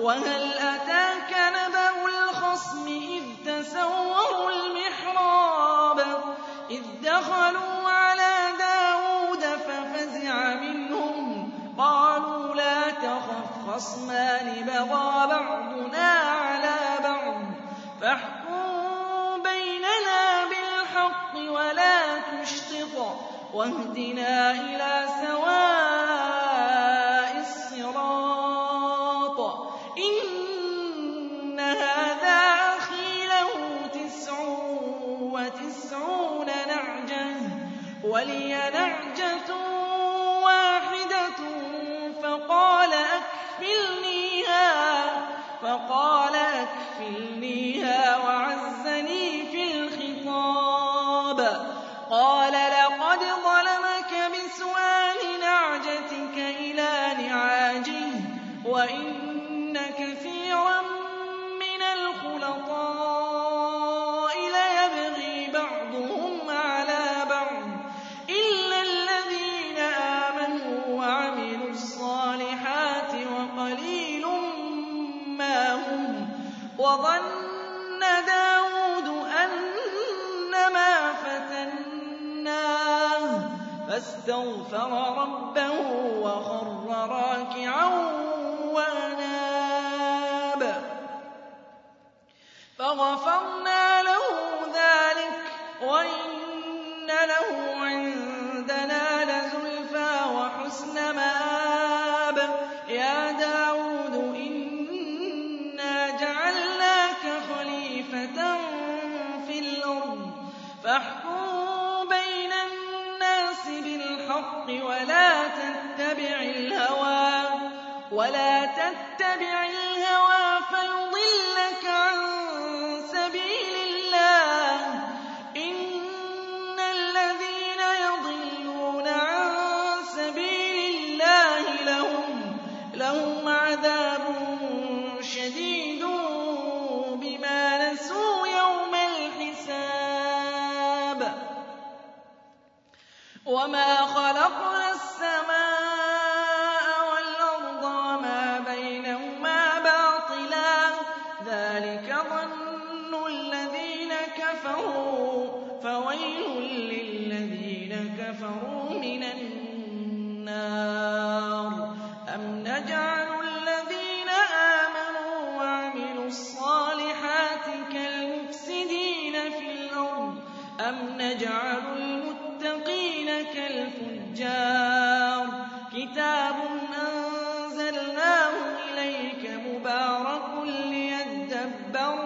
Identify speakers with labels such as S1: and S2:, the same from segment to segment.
S1: وَهَلْ أَتَاكَ نَبَأُ الْخَصْمِ إِذْ تَسَوَّرُوا الْمِحْرَابَ إِذْ دَخَلُوا عَلَى دَاوُودَ فَفَزِعَ مِنْهُمْ قَالُوا لَا تَخَفْ خَصْمَانِ بَغَى بَعْضُنَا عَلَى بَعْضٍ فَاحْكُم بَيْنَنَا بِالْحَقِّ وَلَا تُشْطِطْ وَاهْدِنَا إِلَىٰ ولي نعجة واحدة فقال أكفلنيها فقال أكفلنيها وعزني في الخطاب. قال وظن داود أنما فتناه فاستغفر ربه وخر راكعا تتبع الهوى ولا تتبع الهوى فيضلك عن سبيل الله إن الذين يضلون عن سبيل الله لهم لهم عذاب شديد بما نسوا يوم الحساب وما خلقنا السماء كَفَرُوا فَوَيْلٌ لِّلَّذِينَ كَفَرُوا مِنَ النَّارِ أَمْ نَجْعَلُ الَّذِينَ آمَنُوا وَعَمِلُوا الصَّالِحَاتِ كَالْمُفْسِدِينَ فِي الْأَرْضِ أَمْ نَجْعَلُ الْمُتَّقِينَ كَالْفُجَّارِ كِتَابٌ أَنزَلْنَاهُ إِلَيْكَ مُبَارَكٌ لِّيَدَّبَّرُوا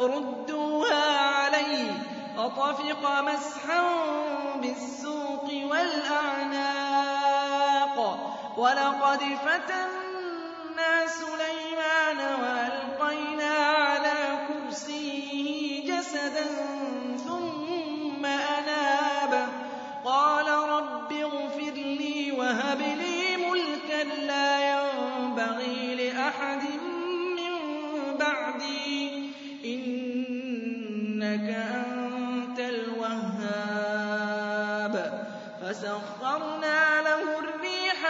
S1: ردوها علي أطفق مسحا بالسوق والأعناق. ولقد فتنا سليمان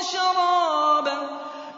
S1: كثيرة وشراب